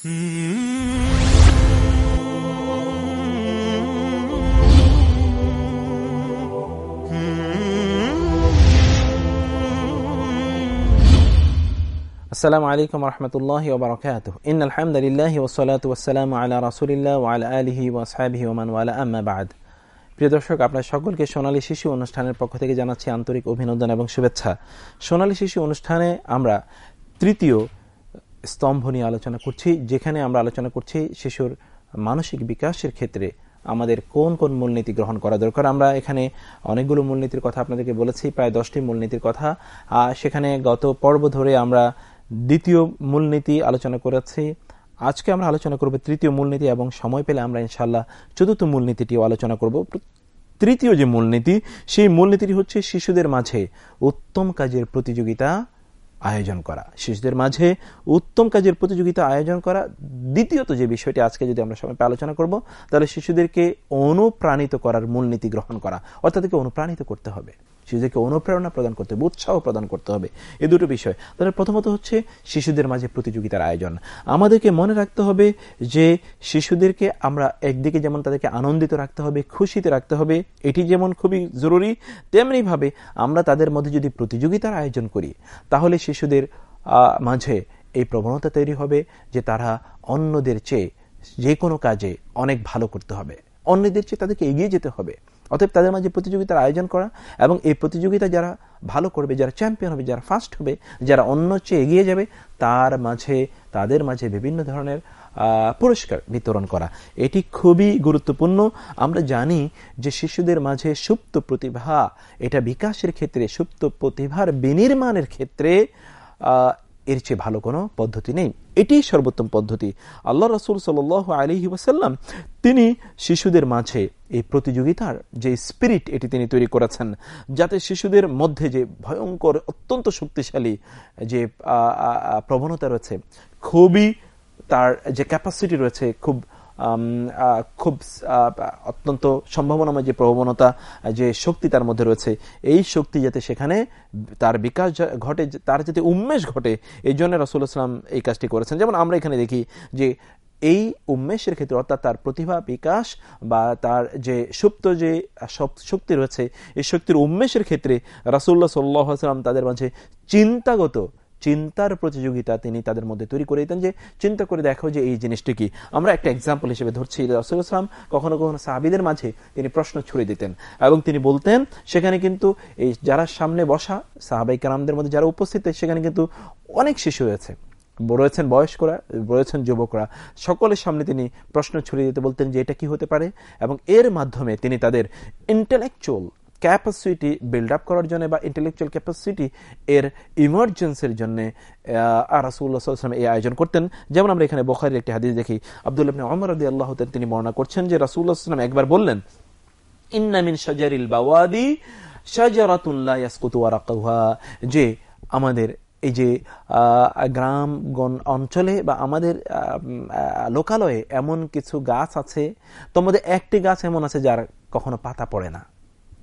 السلام عليكم ورحمة الله وبركاته إن الحمد لله والصلاة والسلام على رسول الله وعلى آله আলহি ومن ওমান ওয়ালা بعد প্রিয় দর্শক, আপনার সকলকে সোনালী শিশু অনুষ্ঠানের পক্ষ থেকে জানাচ্ছি আন্তরিক অভিনন্দন এবং শুভেচ্ছা। সোনালী শিশু অনুষ্ঠানে আমরা তৃতীয় স্তম্ভ নিয়ে আলোচনা করছি, যেখানে আমরা আলোচনা করছি শিশুর মানসিক বিকাশের ক্ষেত্রে আমাদের কোন কোন মূলনীতি গ্রহণ করা দরকার। আমরা এখানে অনেকগুলো মূলনীতির কথা আপনাদেরকে বলেছি, প্রায় দশটি মূলনীতির কথা। আর সেখানে গত পর্ব ধরে আমরা দ্বিতীয় মূলনীতি আলোচনা করেছি। আজকে আমরা আলোচনা করব তৃতীয় মূলনীতি এবং সময় পেলে আমরা ইনশাল্লাহ চতুর্থ মূলনীতিটিও আলোচনা করব। তৃতীয় যে মূলনীতি, সেই মূলনীতিটি হচ্ছে শিশুদের মাঝে উত্তম কাজের প্রতিযোগিতা আয়োজন করা। শিশুদের মাঝে উত্তম কাজের প্রতিযোগিতা আয়োজন করা। দ্বিতীয়ত যে বিষয়টি আজকে যদি আমরা সবাই আলোচনা করব, তাহলে শিশুদেরকে অনুপ্রাণিত করার মূলনীতি গ্রহণ করা। অর্থাৎ অনুপ্রাণিত করতে হবে। শিশুদেরকে অনুপ্রেরণা প্রদান করতে হবে, উৎসাহ প্রদান করতে হবে। এই দুটো বিষয়। তাহলে প্রথমত হচ্ছে শিশুদের মাঝে প্রতিযোগিতার আয়োজন। আমাদেরকে মনে রাখতে হবে যে শিশুদেরকে আমরা একদিকে যেমন তাদেরকে আনন্দিত রাখতে হবে, খুশিতে রাখতে হবে, এটি যেমন খুবই জরুরি, তেমনিভাবে আমরা তাদের মধ্যে যদি প্রতিযোগিতার আয়োজন করি, তাহলে শিশুদের মাঝে এই প্রবণতা তৈরি হবে যে তারা অন্যদের চেয়ে যে কোনো কাজে অনেক ভালো করতে হবে। অন্যদের চেয়ে তাদেরকে এগিয়ে যেতে হবে। অতএব তাদের মাঝে প্রতিযোগিতার আয়োজন করা এবং এই প্রতিযোগিতা যারা ভালো করবে, যারা চ্যাম্পিয়ন হবে, যারা ফার্স্ট হবে, যারা অন্য চেয়ে এগিয়ে যাবে, তার মাঝে, তাদের মাঝে বিভিন্ন ধরনের পুরস্কার বিতরণ করা। এটি খুবই গুরুত্বপূর্ণ। আমরা জানি যে শিশুদের মাঝে সুপ্ত প্রতিভা, এটা বিকাশের ক্ষেত্রে, সুপ্ত প্রতিভার বিনির্মাণের ক্ষেত্রে এর চেয়ে ভালো কোনো পদ্ধতি নেই। এটি সর্বোত্তম পদ্ধতি। আল্লাহ রসুল সাল আলী ওসাল্লাম তিনি শিশুদের মাঝে এই প্রতিযোগিতার যে স্পিরিট এটি তিনি তৈরি করেছেন, যাতে শিশুদের মধ্যে যে ভয়ঙ্কর, অত্যন্ত শক্তিশালী যে প্রবণতা রয়েছে, খুবই তার যে ক্যাপাসিটি রয়েছে, খুব খুব অত্যন্ত সম্ভাবনাময় যে প্রবণতা, যে শক্তি তার মধ্যে রয়েছে, এই শক্তি যাতে সেখানে তার বিকাশ ঘটে, তার যাতে উন্মেষ ঘটে, এই জন্য রসুল ইসলাম এই কাজটি করেছেন। যেমন আমরা এখানে দেখি যে এই উন্মেষের ক্ষেত্রে, অর্থাৎ তার প্রতিভা, বিকাশ বা তার যে সুপ্ত যে শক্তি রয়েছে, এই শক্তির উন্মেষের ক্ষেত্রে রাসুল্লাহ সাল্লাহ সাল্লাম তাদের মাঝে চিন্তাগত চিন্তার প্রতিযোগিতা তিনি তাদের মধ্যে তৈরি করে দিতেন যে, চিন্তা করে দেখো যে এই জিনিসটি কি। আমরা একটা এক্সাম্পল হিসেবে ধরছি রসুলাম কখনো কখনো সাহাবিদের মাঝে তিনি প্রশ্ন ছুড়ে দিতেন এবং তিনি বলতেন, সেখানে কিন্তু এই যারা সামনে বসা, সাহাবাই কালামদের মধ্যে যারা উপস্থিত, সেখানে কিন্তু অনেক শিশু রয়েছে। রয়েছেন বয়স্করা, রয়েছেন যুবকরা। সকলের সামনে তিনি প্রশ্ন ছড়িয়ে দিতে বলতেন যে এটা কি হতে পারে? এবং এর মাধ্যমে তিনি তাদের ইন্টেলেকচুয়াল ক্যাপাসিটি বিল্ড আপ করার জন্য বা ইন্টেলেকচুয়াল ক্যাপাসিটি এর ইমার্জেন্সির জন্য রাসুল্লাহাম এই আয়োজন করতেন। যেমন আমরা এখানে বখারির একটি হাদিস দেখি, আবদুল্লাহ অমর আদি আল্লাহ তিনি বর্ণনা করছেন যে রাসুল্লাহাম একবার বললেন ইন্নামিন সাজারিল বাওয়াদি সাজারাতুল্লাহ যে আমাদের এই যে গ্রামগণ অঞ্চলে বা আমাদের লোকালয়ে এমন কিছু গাছ আছে, তোমাদের একটি গাছ এমন আছে যার কখনো পাতা পড়ে না।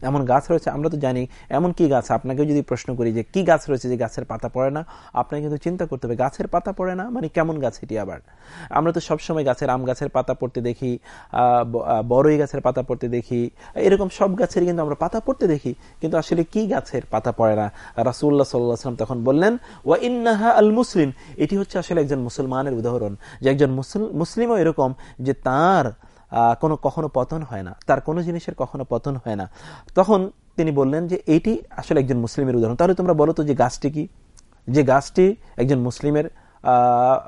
এমন গাছ রয়েছে, আমরা তো জানি এমন কি গাছ। আপনাকে যদি প্রশ্ন করি যে কি গাছ রয়েছে যে গাছের পাতা পড়ে না, আপনাকে কিন্তু চিন্তা করতে হবে, গাছের পাতা পড়ে না? মানে কেমন গাছ এটি আবার? আমরা তো সবসময় গাছের আম গাছের পাতা পড়তে দেখি বড়ই গাছের পাতা পড়তে দেখি, এরকম সব গাছের কিন্তু আমরা পাতা পড়তে দেখি, কিন্তু আসলে কি গাছের পাতা পড়ে না? রাসুল্লাহ সাল্লাহাম তখন বললেন, ওয়া ইন্নাহা আল মুসলিম এটি হচ্ছে আসলে একজন মুসলমানের উদাহরণ, যে একজন মুসলিমও এরকম যে তার কোনো কখনো পতন হয় না। তার কোনো জিনিসের কখনো পতন হয় না। তখন তিনি বললেন যে, এইটি আসলে একজন মুসলিমের উদাহরণ। তাহলে তোমরা বলো তো যে গাছটি কি? যে গাছটি একজন মুসলিমের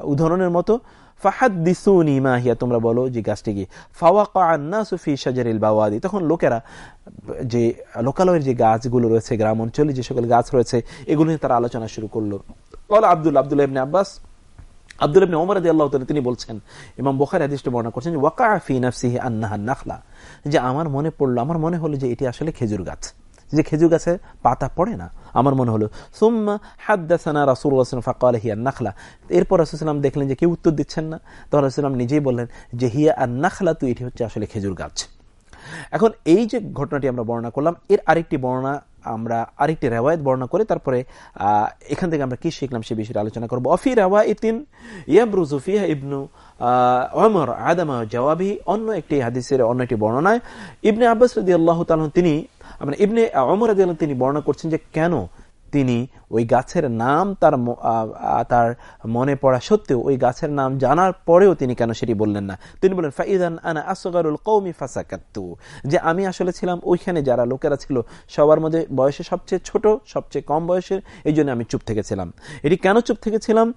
উদাহরণের মতো। ফাহাদ দিসুনি মাহিয়া তোমরা বলো যে গাছটি কি? ফাওয়াকা সুফি সাজারিল বাওয়াদি। তখন লোকেরা, যে লোকালয়ের যে গাছগুলো রয়েছে, গ্রাম অঞ্চলে যে সকল গাছ রয়েছে, এগুলো নিয়ে তারা আলোচনা শুরু করল। আব্দুল আব্দুল ইবনে আব্বাস আব্দুল ইবনে ওমর রাদিয়াল্লাহু তাআলা তিনি বলছেন, ইমাম বুখারী হাদিসটি বর্ণনা করছেন ওয়াকা ফি নাফসিহি আন্নাহা নাখলা যে আমার মনে পড়ল, আমার মনে হলো যে এটি আসলে খেজুর গাছ। যে খেজুর গাছে পাতা পড়ে না, আমার মনে হলো। সুম্মা হাদ্দাসানা রাসূলুল্লাহ ফাকাল হিয়া নাখলা এরপর রাসূলুল্লাহ দেখলেন যে কেউ উত্তর দিচ্ছেন না। তখন রাসূলুল্লাহ নিজেই বললেন যে, হিয়া আর নাখলা তো এটি হচ্ছে আসলে খেজুর গাছ। এখন এই যে ঘটনাটি আমরা বর্ণনা করলাম, এর আরেকটি বর্ণনা আমরা আরেকটি রেওয়ায়ত বর্ণনা করে, তারপরে এখান থেকে আমরা কি শিখলাম সে বিষয়ে আলোচনা করব। অফি রেওয়ায়তিন ইয়াবরুজুফিয়া ইবনু অমর আদামা জওয়াবি, অন্য একটি হাদিসের অন্য একটি বর্ণনায়। ইবনে আব্বাস রদি আল্লাহ তিনি মানে ইবনে অমর আদি তিনি বর্ণনা করছেন যে কেন তিনি ওই গাছের নাম তার তার মনে পড়া সত্ত্বেও ওই গাছের নাম জানার পরেও তিনি কেন সেটি বললেন না? তিনি বলেন ফাইদান আনা আসগারুল কৌমি ফাসাকাত্তু। যে আমি আসলে ছিলাম ওইখানে যারা লোকেরা ছিল সবার মধ্যে বয়সে সবচেয়ে ছোট, সবচেয়ে কম বয়সের, এই জন্য আমি চুপ থেকেছিলাম। এটি কেন চুপ থেকেছিলাম?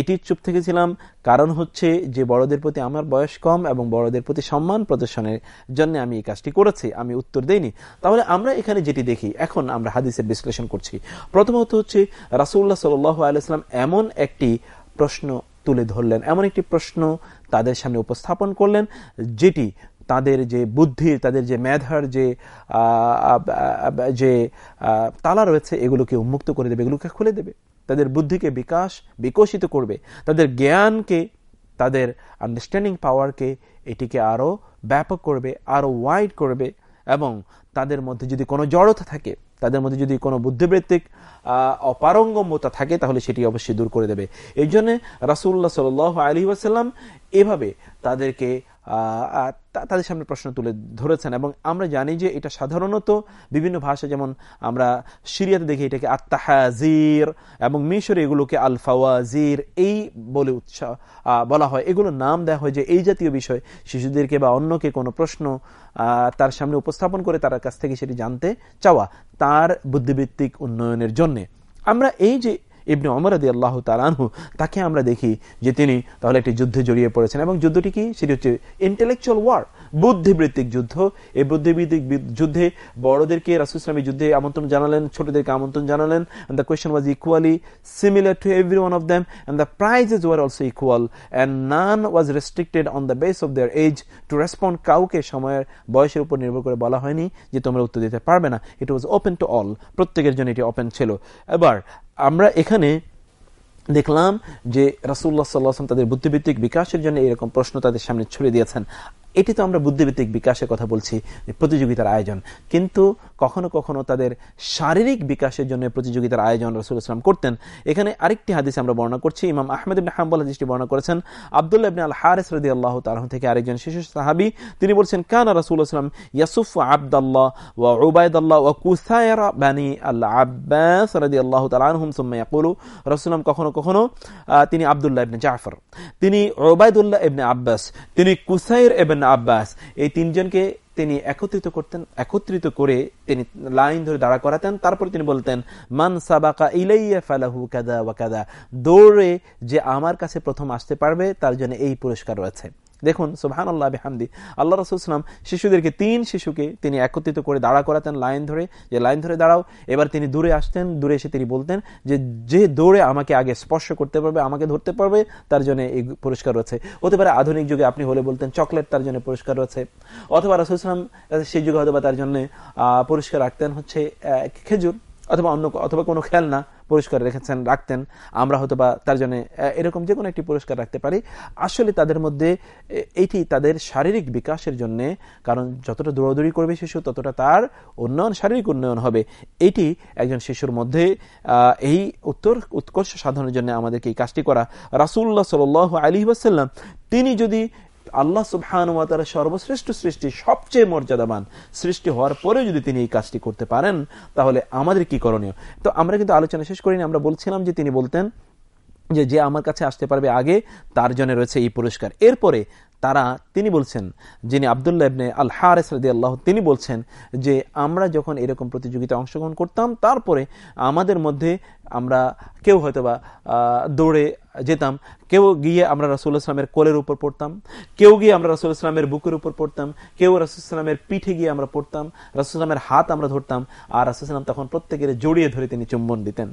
এটি চুপ থেকেছিলাম কারণ হচ্ছে যে বড়দের প্রতি আমার বয়স কম এবং বড়দের প্রতি সম্মান প্রদর্শনের জন্য আমি এই কাজটি করেছি, আমি উত্তর দেইনি। তাহলে আমরা এখানে যেটি দেখি, এখন আমরা হাদিসের বিশ্লেষণ করছি। প্রথমত হচ্ছে রাসুল্লাহ সাল আলাইসলাম এমন একটি প্রশ্ন তুলে ধরলেন, এমন একটি প্রশ্ন তাদের সামনে উপস্থাপন করলেন, যেটি তাদের যে বুদ্ধির তাদের যে মেধার যে যে তালা রয়েছে, এগুলোকে উন্মুক্ত করে দেবে, এগুলোকে খুলে দেবে। তাদের বুদ্ধিকে বিকাশ, বিকশিত করবে। তাদের জ্ঞানকে, তাদের আন্ডারস্ট্যান্ডিং পাওয়ারকে এটিকে আরও ব্যাপক করবে আরও ওয়াইড করবে এবং তাদের মধ্যে যদি কোনো জড়তা থাকে তাদের মধ্যে যদি কোনো বুদ্ধিবৃত্তিক অপারঙ্গমতা থাকে, তাহলে সেটি অবশ্যই দূর করে দেবে। এই জন্য রাসুল্লাহ সাল আলী ওয়াসাল্লাম এভাবে তাদেরকে তাদের সামনে প্রশ্ন তুলে ধরেছেন এবং আমরা জানি যে এটা সাধারণত বিভিন্ন ভাষা যেমন আমরা সিরিয়াতে দেখি এটাকে আত্মাহাজির এবং মিশরে এগুলোকে আলফাওয়াজির এই বলে উৎসাহ বলা হয়। এগুলো নাম দেওয়া হয় যে এই জাতীয় বিষয়। শিশুদেরকে বা অন্যকে কোনো প্রশ্ন তার সামনে উপস্থাপন করে তার কাছ থেকে সেটি জানতে চাওয়া তার বুদ্ধিবৃত্তিক উন্নয়নের জন্যে। আমরা এই যে ইবনে অমর আদি আল্লাহ তালানহু তাকে আমরা দেখি যে তিনি তাহলে একটি যুদ্ধে জড়িয়ে পড়েছেন। এবং যুদ্ধটি কি? সেটি হচ্ছে ইন্টেলেকচুয়াল ওয়ার বুদ্ধিবৃত্তিক যুদ্ধ। এই বুদ্ধিবৃত্তিক যুদ্ধে বড়দেরকে রাসুল ইসলামী যুদ্ধে আমন্ত্রণ জানালেন, ছোটদেরকে আমন্ত্রণ জানালেন, and the question was equally similar to every one of them, and the prizes were also equal, and none was restricted on the base of their age to respond কাউকে সময়ের বয়সের উপর নির্ভর করে বলা হয়নি যে তোমরা উত্তর দিতে পারবে না। It was open to all প্রত্যেকের জন্য এটি ওপেন ছিল। এবার আমরা এখানে দেখলাম যে রাসুল্লাহ সাল্লাহ তাদের বুদ্ধিভিত্তিক বিকাশের জন্য এরকম প্রশ্ন তাদের সামনে ছুড়ে দিয়েছেন। এটি তো আমরা বুদ্ধিভিত্তিক বিকাশের কথা বলছি প্রতিযোগিতার আয়োজন। কিন্তু কখনো কখনো তাদের শারীরিক বিকাশের জন্য প্রতিযোগিতার আয়োজন রসুল ইসলাম করতেন। এখানে আরেকটি হাদিস আমরা বর্ণনা করছি। ইমাম আহমেদ ইবিন হাম্বল হাদিসটি বর্ণনা করেছেন। আবদুল্লাহ ইবিন আল হারেস রদি আল্লাহ তালহ থেকে আরেকজন শিশু সাহাবি, তিনি বলছেন, কান রসুল ইসলাম ইয়াসুফ আবদাল্লাহ ওয়া উবায়দাল্লাহ ওয়া কুসায়রা বানি আল্লাহ আব্বাস রদি আল্লাহ তালহুম সুম্মা ইয়াকুলু। রসুলাম কখনো কখনো তিনি আবদুল্লাহ ইবনে জাফর, তিনি ওবায়দুল্লাহ ইবনে আব্বাস, তিনি কুসাইর ইবনে আব্বাস, এই তিনজনকে তিনি একত্রিত করতেন, একত্রিত করে তিনি লাইন ধরে দাঁড়া করাতেন। তারপর তিনি বলতেন, মান সাবাকা ইলাইয়া ফালাহু কাদা ওয়া কাদা দৌড়ে যে আমার কাছে প্রথম আসতে পারবে, তার জন্য এই পুরস্কার রয়েছে। দেখুন সোহান আল্লাহ হামদি আল্লাহ রসুলাম শিশুদেরকে তিন শিশুকে তিনি একত্রিত করে দাঁড়া করাতেন, লাইন ধরে, যে লাইন ধরে দাঁড়াও, এবার তিনি দূরে আসতেন, দূরে এসে তিনি বলতেন যে যে দৌড়ে আমাকে আগে স্পর্শ করতে পারবে, আমাকে ধরতে পারবে, তার জন্য এই পুরস্কার রয়েছে। হতে পারে আধুনিক যুগে আপনি হলে বলতেন চকলেট তার জন্য পুরস্কার রয়েছে। অথবা রসুলাম সেই যুগে হয়তো তার জন্য পুরস্কার রাখতেন হচ্ছে খেজুর, অথবা অন্য, অথবা কোনো খেলনা। পুরস্কার রেখেছেন, রাখতেন। আমরা হয়তো বা তার জন্য এরকম যে কোনো একটি পুরস্কার রাখতে পারি। আসলে তাদের মধ্যে এইটি তাদের শারীরিক বিকাশের জন্য, কারণ যতটা দৌড়াদৌড়ি করবে শিশু, ততটা তার উন্নয়ন, শারীরিক উন্নয়ন হবে। এটি একজন শিশুর মধ্যে এই উত্তর, উৎকর্ষ সাধনের জন্য আমাদেরকে এই কাজটি করা। রাসুল্লাহ সাল আলী ওয়াসাল্লাম, তিনি যদি আল্লাহ সুবহান সর্বশ্রেষ্ঠ সৃষ্টি সবচেয়ে মর্যাদাবান সৃষ্টি হওয়ার পরে যদি তিনি এই কাজটি করতে পারেন, তাহলে আমাদের কি করণীয়? তো আমরা কিন্তু আলোচনা শেষ করিনি, আমরা বলছিলাম যে তিনি বলতেন যে যে আমার কাছে আসতে পারবে আগে, তার জন্য রয়েছে এই পুরস্কার। এরপরে তারা, তিনি বলছেন, যিনি আবদুল্লাহ ইবনে আল হারেস আল্লাহ তিনি বলছেন যে আমরা যখন এরকম প্রতিযোগিতায় অংশগ্রহণ করতাম, তারপরে আমাদের মধ্যে আমরা কেউ হয়তোবা দৌড়ে যেতাম, কেউ গিয়ে আমরা রাসুল ইসলামের কোলের উপর পড়তাম, কেউ গিয়ে আমরা রাসুল ইসলামের বুকের উপর পড়তাম, কেউ রাসুল ইসলামের পিঠে গিয়ে আমরা পড়তাম, রাসুল ইসলামের হাত আমরা ধরতাম আর রাসুল ইসলাম তখন প্রত্যেকের জড়িয়ে ধরে তিনি চুম্বন দিতেন।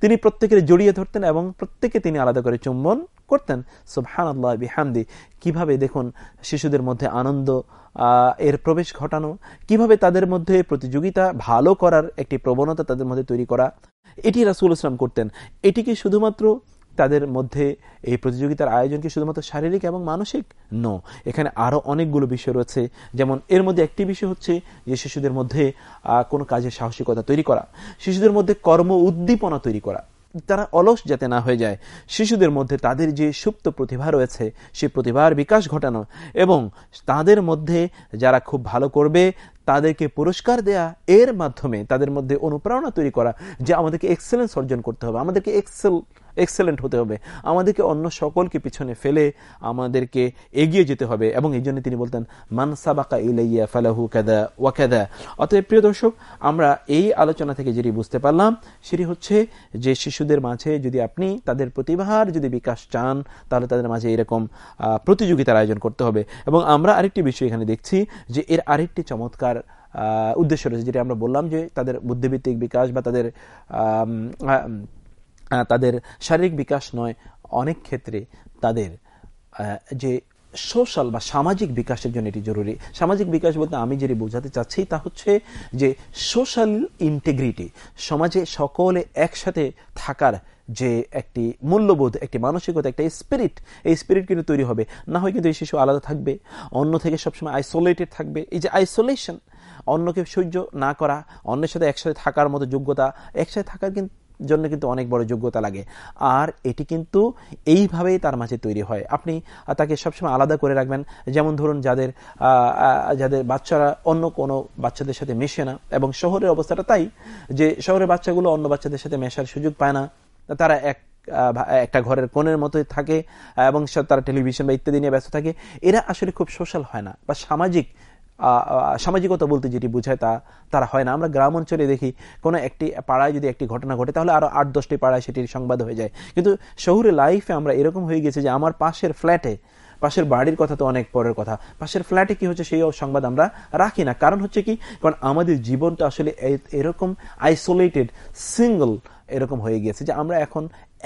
তিনি প্রত্যেকের জড়িয়ে ধরতেন এবং প্রত্যেকে তিনি আলাদা করে চুম্বন করতেন। সুবহান আল্লাহ বিহামদি। কীভাবে দেখুন শিশুদের মধ্যে আনন্দ এর প্রবেশ ঘটানো, কীভাবে তাদের মধ্যে প্রতিযোগিতা ভালো করার একটি প্রবণতা তাদের মধ্যে তৈরি করা, এটি রাসুল ইসলাম করতেন। এটিকে শুধুমাত্র তাদের মধ্যে এই প্রতিযোগিতার আয়োজন কি শুধুমাত্র শারীরিক এবং মানসিক? ন এখানে আরও অনেকগুলো বিষয় রয়েছে। যেমন, এর মধ্যে একটি বিষয় হচ্ছে যে শিশুদের মধ্যে কোনো কাজের সাহসিকতা তৈরি করা। শিশুদের মধ্যে কর্ম উদ্দীপনা তৈরি করা। তারা অলস যাতে না হয়ে যায়। শিশুদের মধ্যে তাদের যে সুপ্ত প্রতিভা রয়েছে সেই প্রতিভার বিকাশ ঘটানো এবং তাদের মধ্যে যারা খুব ভালো করবে তাদেরকে পুরস্কার দেয়া এর মাধ্যমে তাদের মধ্যে অনুপ্রেরণা তৈরি করা যে আমাদেরকে এক্সেলেন্স অর্জন করতে হবে, আমাদেরকে এক্সেল এক্সেলেন্ট হতে হবে, আমাদেরকে অন্য সকলকে পিছনে ফেলে আমাদেরকে এগিয়ে যেতে হবে। এবং এই জন্য তিনি বলতেন মানসাবাকা ইলাইয়া ফালাহু কাদা ওয়াকাদা অতএব প্রিয় দর্শক, আমরা এই আলোচনা থেকে যেটি বুঝতে পারলাম, সেটি হচ্ছে যে শিশুদের মাঝে যদি আপনি তাদের প্রতিভার যদি বিকাশ চান, তাহলে তাদের মাঝে এরকম প্রতিযোগিতার আয়োজন করতে হবে। এবং আমরা আরেকটি বিষয় এখানে দেখছি যে এর আরেকটি চমৎকার উদ্দেশ্য রয়েছে, যেটা আমরা বললাম যে তাদের বুদ্ধিভিত্তিক বিকাশ বা তাদের তাদের শারীরিক বিকাশ নয়, অনেক ক্ষেত্রে তাদের যে সোশ্যাল বা সামাজিক বিকাশের জন্য এটি জরুরি। সামাজিক বিকাশ বলতে আমি যেটি বোঝাতে চাচ্ছি তা হচ্ছে যে সোশ্যাল ইন্টিগ্রিটি, সমাজে সকলে একসাথে থাকার যে একটি মূল্যবোধ, একটি মানসিকতা, একটা স্পিরিট এই স্পিরিট কিন্তু তৈরি হবে। না হয় কিন্তু এই শিশু আলাদা থাকবে, অন্য থেকে সবসময় আইসোলেটেড থাকবে। এই যে আইসোলেশন অন্যকে সহ্য না করা, অন্যের সাথে একসাথে থাকার মতো যোগ্যতা, একসাথে থাকার কিন্তু জন্য কিন্তু অনেক বড় যোগ্যতা লাগে। আর এটি কিন্তু এইভাবেই তার মাঝে তৈরি হয়। আপনি তাকে সবসময় আলাদা করে রাখবেন। যেমন ধরুন যাদের যাদের বাচ্চারা অন্য কোনো বাচ্চাদের সাথে মেশে না, এবং শহরের অবস্থাটা তাই যে শহরের বাচ্চাগুলো অন্য বাচ্চাদের সাথে মেশার সুযোগ পায় না। তারা এক একটা ঘরের কোণের মতোই থাকে, এবং তারা টেলিভিশন বা ইত্যাদি নিয়ে ব্যস্ত থাকে। এরা আসলে খুব সোশ্যাল হয় না, বা সামাজিক সামাজিকতা বলতে যেটি বোঝায় তা, তারা হয় না। আমরা গ্রাম অঞ্চলে দেখি, কোনো একটি পাড়ায় যদি একটি ঘটনা ঘটে, তাহলে আরও আট, দশটি পাড়ায় সেটির সংবাদ হয়ে যায়। কিন্তু শহুরে লাইফে আমরা এরকম হয়ে গেছে যে, আমার পাশের ফ্ল্যাটে, পাশের বাড়ির কথা তো অনেক পরের কথা, পাশের ফ্ল্যাটে কি হচ্ছে সেই সংবাদ আমরা রাখি না। কারণ হচ্ছে কি, কারণ আমাদের জীবনটা আসলে এরকম আইসোলেটেড সিঙ্গল এরকম হয়ে গিয়েছে যে, আমরা এখন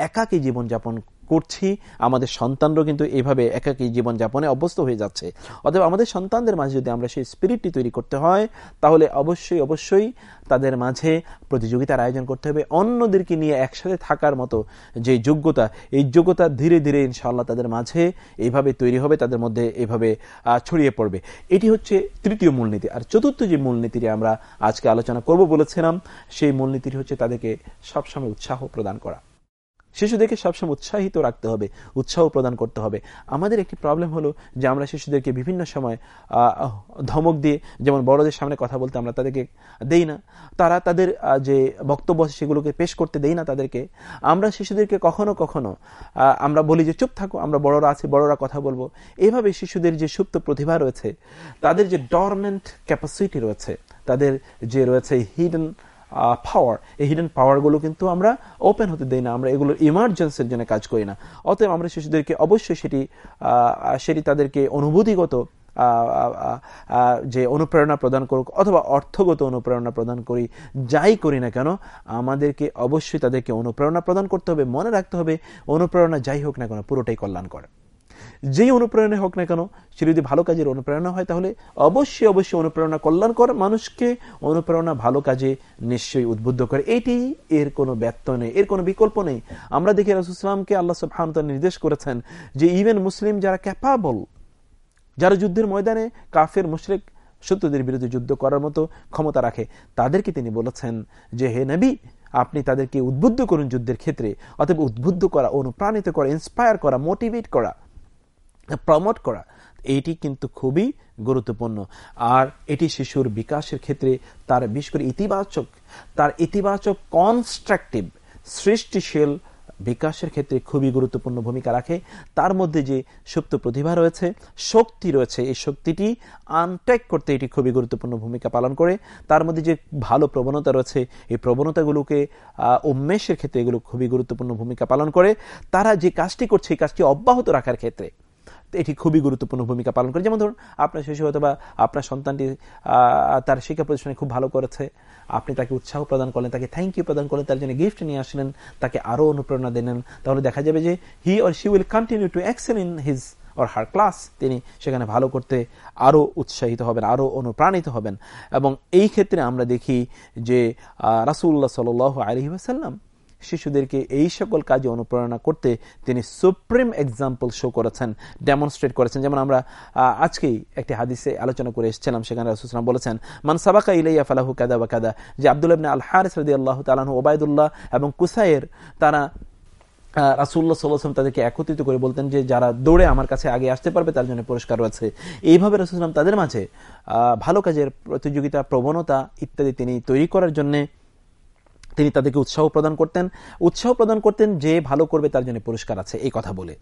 একাকী জীবনযাপন করছি, আমাদের সন্তানরাও কিন্তু এইভাবে একাকী জীবনযাপনে অভ্যস্ত হয়ে যাচ্ছে। অতএব আমাদের সন্তানদের মাঝে যদি আমরা সেই স্পিরিটটি তৈরি করতে হয়, তাহলে অবশ্যই অবশ্যই তাদের মাঝে প্রতিযোগিতার আয়োজন করতে হবে। অন্যদেরকে নিয়ে একসাথে থাকার মতো যে যোগ্যতা, এই যোগ্যতা ধীরে ধীরে ইনশাআল্লাহ তাদের মাঝে এইভাবে তৈরি হবে, তাদের মধ্যে এইভাবে ছড়িয়ে পড়বে। এটি হচ্ছে তৃতীয় মূলনীতি। আর চতুর্থ যে মূলনীতিটি আমরা আজকে আলোচনা করব বলেছিলাম, সেই মূলনীতিটি হচ্ছে তাদেরকে সবসময় উৎসাহ প্রদান করা। শিশুদেরকে সবসময় উৎসাহিত রাখতে হবে, উৎসাহ প্রদান করতে হবে। আমাদের একটি প্রবলেম হলো যে আমরা শিশুদেরকে বিভিন্ন সময় ধমক দিয়ে, যেমন বড়দের সামনে কথা বলতে আমরা তাদেরকে দেই না, তারা তাদের যে বক্তব্য সেগুলোকে পেশ করতে দেই না তাদেরকে। আমরা শিশুদেরকে কখনো কখনো আমরা বলি যে চুপ থাকো, আমরা বড়রা আছি, বড়রা কথা বলব। এভাবে শিশুদের যে সুপ্ত প্রতিভা রয়েছে, তাদের যে ডরমেন্ট ক্যাপাসিটি রয়েছে, তাদের যে রয়েছে হিডেন পাওয়ার এই হিডেন পাওয়ারগুলো কিন্তু আমরা ওপেন হতে দিই না, আমরা এগুলোর ইমার্জেন্সির জন্য কাজ করি না। অতএব আমরা শিশুদেরকে অবশ্যই সেটি সেটি তাদেরকে অনুভূতিগত যে অনুপ্রেরণা প্রদান করুক অথবা অর্থগত অনুপ্রেরণা প্রদান করি, যাই করি না কেন, আমাদেরকে অবশ্যই তাদেরকে অনুপ্রেরণা প্রদান করতে হবে, মনে রাখতে হবে, অনুপ্রেরণা যাই হোক না কেন, পুরোটাই কল্যাণ করে যেই অনুপ্রেরণা হোক না কেন, সে যদি ভালো কাজের অনুপ্রেরণা হয়, তাহলে অবশ্যই অবশ্যই অনুপ্রেরণা কল্যাণকর মানুষকে অনুপ্রেরণা ভালো কাজে নিশ্চয়ই উদ্বুদ্ধ করে। এটি এর কোনো ব্যর্থ নেই, এর কোনো বিকল্প নেই। আমরা দেখি রাসুসলামকে আল্লাহ সবহান নির্দেশ করেছেন যে ইভেন মুসলিম যারা ক্যাপাবল যারা যুদ্ধের ময়দানে কাফের, মুশরেক, শত্রুদের বিরুদ্ধে যুদ্ধ করার মতো ক্ষমতা রাখে, তাদেরকে তিনি বলেছেন যে, হে নবী, আপনি তাদেরকে উদ্বুদ্ধ করুন যুদ্ধের ক্ষেত্রে অথবা উদ্বুদ্ধ করা, অনুপ্রাণিত করা ইন্সপায়ার করা মোটিভেট করা। প্রমোট করা, এটি কিন্তু খুবই গুরুত্বপূর্ণ। আর এটি শিশুর বিকাশের ক্ষেত্রে তার, বিশেষ করে ইতিবাচক, তার ইতিবাচক কনস্ট্রাকটিভ সৃষ্টিশীল বিকাশের ক্ষেত্রে খুবই গুরুত্বপূর্ণ ভূমিকা রাখে। তার মধ্যে যে সুপ্ত প্রতিভা রয়েছে, শক্তি রয়েছে, এই শক্তিটি আনটেক করতে এটি খুবই গুরুত্বপূর্ণ ভূমিকা পালন করে। তার মধ্যে যে ভালো প্রবণতা রয়েছে, এই প্রবণতাগুলোকে উন্মেষের ক্ষেত্রে এগুলো খুবই গুরুত্বপূর্ণ ভূমিকা পালন করে। তারা যে কাজটি করছে, এই কাজটি অব্যাহত রাখার ক্ষেত্রে এটি খুবই গুরুত্বপূর্ণ ভূমিকা পালন করে। যেমন ধরুন, আপনার শিশু অথবা আপনার সন্তানটি তার শিক্ষা প্রতিষ্ঠানে খুব ভালো করেছে, আপনি তাকে উৎসাহ প্রদান করলেন, তাকে থ্যাংক ইউ প্রদান করলেন, তার জন্য গিফট নিয়ে আসলেন, তাকে আরও অনুপ্রেরণা দিলেন, তাহলে দেখা যাবে যে he or she will continue to excel in his or her class তিনি সেখানে ভালো করতে আরও উৎসাহিত হবেন, আরও অনুপ্রাণিত হবেন। এবং এই ক্ষেত্রে আমরা দেখি যে রাসুল্লাহ সাল আলহি আসাল্লাম শিশুদেরকে এই সকল কাজে অনুপ্রেরণা করতে তিনি সুপ্রিম এক্সাম্পল শো করেছেন ডেমনস্ট্রেট করেছেন। যেমন আমরা আজকেই একটি হাদিসে আলোচনা করে এসেছিলাম, সেখানে রাসুসলাম বলেছেন, মান সাবাকা ইলাইয়া ফালাহু কাদা বা কাদা যে আব্দুল ইবনে আল হারিস আল্লাহ তালাহু ওবায়দুল্লাহ এবং কুসাইয়ের, তারা রাসুল্লাহ সাল্লাম তাদেরকে একত্রিত করে বলতেন যে, যারা দৌড়ে আমার কাছে আগে আসতে পারবে, তার জন্য পুরস্কার রয়েছে। এইভাবে রাসুলাম তাদের মাঝে ভালো কাজের প্রতিযোগিতা, প্রবণতা ইত্যাদি তিনি তৈরি করার জন্য তিনি তাদেরকে উৎসাহ প্রদান করতেন। উৎসাহ প্রদান করতেন যে ভালো করবে তার জন্য পুরস্কার আছে, এই কথা বলে।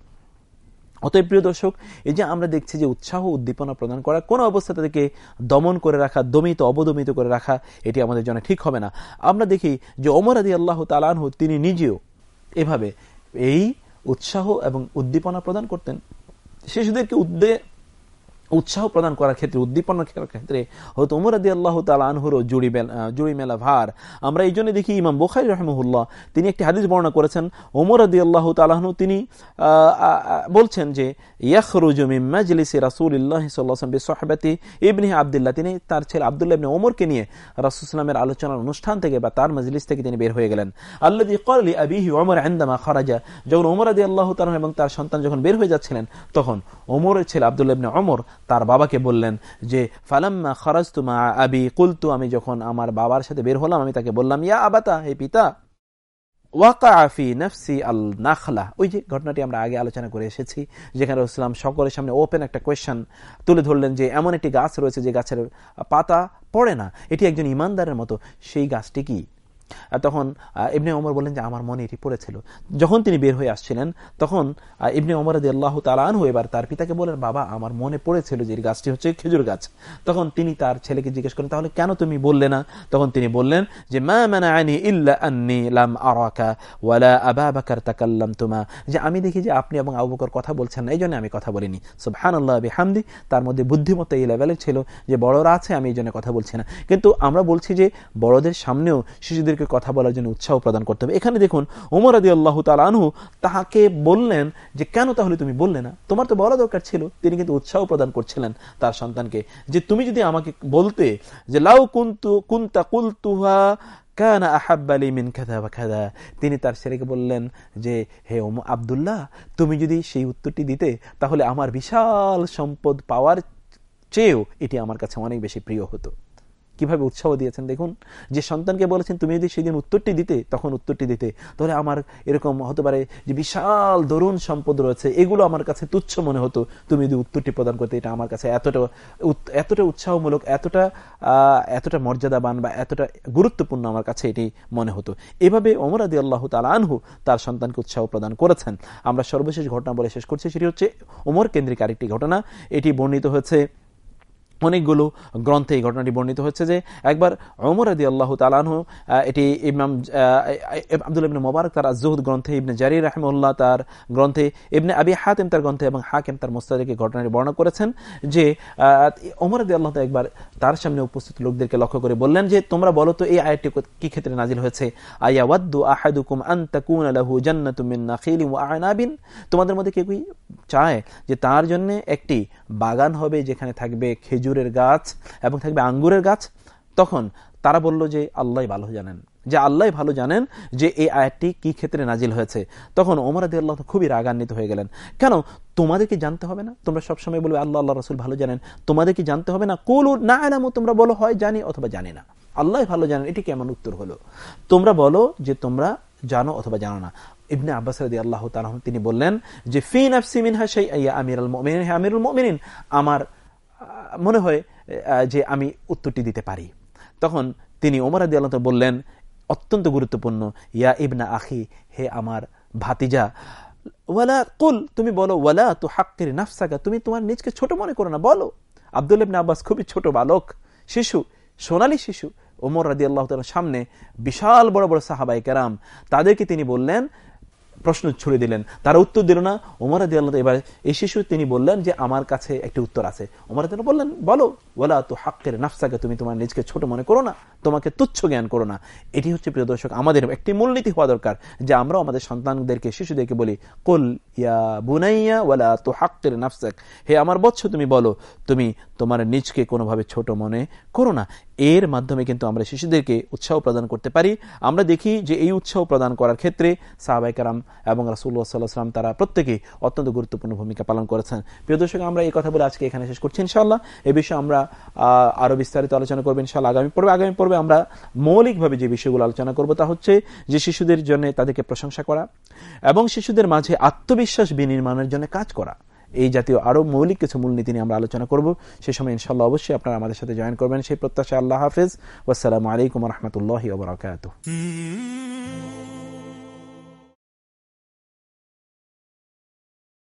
অতএব প্রিয় দর্শক, এই যে আমরা দেখছি যে উৎসাহ উদ্দীপনা প্রদান করা, কোনো অবস্থা তাদেরকে দমন করে রাখা, দমিত, অবদমিত করে রাখা, এটি আমাদের জন্য ঠিক হবে না। আমরা দেখি যে অমর আদি আল্লাহ তালানহ তিনি নিজেও এভাবে এই উৎসাহ এবং উদ্দীপনা প্রদান করতেন। শিশুদেরকে উদ্দে উৎসাহ প্রদান করার ক্ষেত্রে, উদ্দীপনার ক্ষেত্রে হয়তো উমর আদি আল্লাহ তাল আনহুরও জুড়ি জুড়ি মেলা ভার। আমরা এই জন্য দেখি ইমাম বোখাই রহমহুল্লাহ তিনি একটি হাদিস বর্ণনা করেছেন। আদি আল্লাহ তালাহনু তিনি বলছেন যে ইয়াখরুজমিমাজলিসি রাসুল্লাহ সাল্লাহাতি ইবনি আবদুল্লাহ। তিনি তার ছেলে আবদুল্লাহ ইবনে ওমরকে নিয়ে রাসুলামের আলোচনার অনুষ্ঠান থেকে বা তার মজলিস থেকে তিনি বের হয়ে গেলেন। আল্লাহ কলি আবিহি ওমর আন্দামা খরাজা, যখন ওমর আদি আল্লাহ তালন এবং তার সন্তান যখন বের হয়ে যাচ্ছিলেন, তখন ওমরের ছেলে আবদুল্লাহ ইবনে ওমর তার বাবাকে বললেন যে, ফালাম্মা খরাজতুমা আবি? কুলতু, আমি যখন আমার বাবার সাথে বের হলাম, আমি তাকে বললাম, ইয়া আবাতা, হে পিতা ওয়াকাফি নফসি আল নাখলা। ওই যে ঘটনাটি আমরা আগে আলোচনা করে এসেছি, যেখানে ইসলাম সকলের সামনে ওপেন একটা কোয়েশ্চেন তুলে ধরলেন যে, এমন একটি গাছ রয়েছে যে গাছের পাতা পড়ে না, এটি একজন ইমানদারের মতো, সেই গাছটি কি? তখন ইবনে ওমর বললেন যে, আমার মনে এটি পড়েছিল। যখন তিনি বের হয়ে আসছিলেন, তখন ইবনে ওমর আল্লাহ তালানহু এবার তার পিতাকে বলেন বাবা, আমার মনে পড়েছিল যে গাছটি হচ্ছে খেজুর গাছ। তখন তিনি তার ছেলেকে জিজ্ঞেস করেন তাহলে কেন তুমি বললে না? তখন তিনি বললেন যে, মা মানা আনি ইল্লা আন্নি লাম আরাকা ওয়ালা আবা বাকার তাকাল্লাম তোমা যে, আমি দেখি যে, আপনি এবং আবু বকর কথা বলছেন না এই জন্য আমি কথা বলিনি। সুবহানাল্লাহ, বিহামদি, তার মধ্যে বুদ্ধিমত্তা এই লেভেলে ছিল যে, বড়রা আছে, আমি এই জন্য কথা বলছি না। কিন্তু আমরা বলছি যে, বড়দের সামনেও শিশুদের তাদেরকে কথা বলার জন্য উৎসাহ প্রদান করতে হবে। এখানে দেখুন ওমর আদি আল্লাহ তালু তাহাকে বললেন যে, কেন তাহলে তুমি বললে না? তোমার তো বলা দরকার ছিল, তিনি কিন্তু উৎসাহ প্রদান করছিলেন তার সন্তানকে যে, তুমি যদি আমাকে বলতে যে, লাউ কুন্তু, কুন্তা কুলতুহা কানা আহাব্বালি মিন খাদা বা খাদা তিনি তার ছেলেকে বললেন যে, হে ওম আবদুল্লাহ, তুমি যদি সেই উত্তরটি দিতে, তাহলে আমার বিশাল সম্পদ পাওয়ার চেয়েও এটি আমার কাছে অনেক বেশি প্রিয় হতো। কীভাবে উৎসাহ দিয়েছেন? দেখুন, যে সন্তানকে বলেছেন, তুমি যদি সেদিন উত্তরটি দিতে, তখন উত্তরটি দিতে। তাহলে আমার এরকম হতে পারে যে বিশাল দরুণ সম্পদ রয়েছে। এগুলো আমার কাছে তুচ্ছ মনে হতো। তুমি যদি উত্তরটি প্রদান করতে, এটা আমার কাছে এতটা এতটা উৎসাহমূলক, এতটা এতটা মর্যাদাবান বা এতটা গুরুত্বপূর্ণ আমার কাছে এটি মনে হতো। এভাবে অমর আদি আল্লাহ তালহু তার সন্তানকে উৎসাহ প্রদান করেছেন। আমরা সর্বশেষ ঘটনা বলে শেষ করছি। সেটি হচ্ছে ওমর কেন্দ্রিক আরেকটি ঘটনা। এটি বর্ণিত হয়েছে অনেকগুলো গ্রন্থে এই ঘটনাটি বর্ণিত হচ্ছে যে একবার অমর আদি আল্লাহ তালানহ এটি ইমাম আব্দুল ইবনে মোবারক তার আজহুদ গ্রন্থে, ইবনে জারি রাহমুল্লাহ তার গ্রন্থে, ইবনে আবি হাতেম তার গ্রন্থে এবং হাকেম তার মোস্তাদিকে ঘটনাটি বর্ণনা করেছেন যে অমর আদি আল্লাহ একবার তার সামনে উপস্থিত লোকদেরকে লক্ষ্য করে বললেন যে, তোমরা বলো তো এই আয়টি কি ক্ষেত্রে নাজিল হয়েছে? আয়াওয়াদ্দু আহাদুকুম আন্তাকুন আলাহু জান্নাতুমিন নাখিলি তোমাদের মধ্যে কেউ চায় যে তার জন্য একটি বাগান হবে যেখানে থাকবে খেজুরের গাছ এবং থাকবে আঙ্গুরের গাছ, তখন তারা বলল যে আল্লাহ ভালো জানেন। যে আল্লাহ ভালো জানেন যে এই আয়াতটি কি ক্ষেত্রে নাজিল হয়েছে। তখন ওমর আদি আল্লাহ খুবই রাগান্বিত হয়ে গেলেন। কেন? তোমাদেরকে জানতে হবে না? তোমরা সবসময় বলবে, আল্লাহ আল্লাহ, রসুল ভালো জানেন। তোমাদেরকে জানতে হবে না? কোলু না এলামো তোমরা বলো, হয় জানি অথবা জানি না। আল্লাহ ভালো জানেন, এটি কেমন উত্তর হলো? তোমরা বলো যে তোমরা জানো অথবা জানো না। ইবনে আব্বাস রাদি আল্লাহ তালাহ তিনি বললেন যে ফিন আফসি মিনহা সেই আইয়া আমিরুল মমিন হ্যাঁ আমিরুল মমিনিন, আমার মনে হয় যে আমি উত্তরটি দিতে পারি। তখন তিনি ওমর আদি আল্লাহ বললেন, অত্যন্ত গুরুত্বপূর্ণ, ইয়া ইবনা আখি, হে আমার ভাতিজা, ওয়ালা কুল, তুমি বলো, ওয়ালা তো হাক্কির নাফসাকা, তুমি তোমার নিজকে ছোট মনে করো না, বলো। আব্দুল ইবনা আব্বাস খুবই ছোট বালক, শিশু, সোনালী শিশু। ওমর রাদি আল্লাহ সামনে বিশাল বড় বড় সাহাবাই কেরাম, তাদেরকে তিনি বললেন প্রশ্ন ছুড়ে দিলেন। তারা উত্তর দিল না। ওমর আদি আল্লাহ এবার এই শিশু তিনি বললেন যে, আমার কাছে একটি উত্তর আছে। ওমর আদি বললেন, বলো বলা তো হাক্কের নাফসাকে, তুমি তোমার নিজকে ছোট মনে করো না, তোমাকে তুচ্ছ জ্ঞান করো না। এটি হচ্ছে, প্রিয় দর্শক, আমাদের একটি মূলনীতি হওয়া দরকার, যে আমরাও আমাদের সন্তানদেরকে, শিশুদেরকে বলি, কুল ইয়া বুনাইয়া ওয়ালা তো হাক্কের নাফসাক, হে আমার বৎস, তুমি বলো, তুমি তোমার নিজকে কোনোভাবে ছোট মনে করো না। এর মাধ্যমে কিন্তু আমরা শিশুদেরকে উৎসাহ প্রদান করতে পারি। আমরা দেখি যে এই উৎসাহ প্রদান করার ক্ষেত্রে সাহাবাইকারাম এবং রাসুল্লাহ সাল্লাহ সাল্লাম তারা প্রত্যেকেই অত্যন্ত গুরুত্বপূর্ণ ভূমিকা পালন করেছেন। প্রিয় দর্শক, আমরা এই কথা বলে আজকে এখানে শেষ করছি ইনশাল্লাহ এ বিষয়ে আমরা আরও বিস্তারিত আলোচনা করব ইনশাল্লাহ আগামী পর্বে আগামী পর্বে আমরা মৌলিকভাবে যে বিষয়গুলো আলোচনা করব তা হচ্ছে যে শিশুদের জন্য তাদেরকে প্রশংসা করা এবং শিশুদের মাঝে আত্মবিশ্বাস বিনির্মাণের জন্য কাজ করা। এই জাতীয় আরও মৌলিক কিছু মূলনীতি নিয়ে আমরা আলোচনা করব। সে সময় ইনশাল্লাহ অবশ্যই আপনারা আমাদের সাথে জয়েন করবেন। সেই প্রত্যাশা আল্লাহ হাফিজ। ওয়াসালামু আলাইকুম রহমতুল্লাহ ওবরাকাত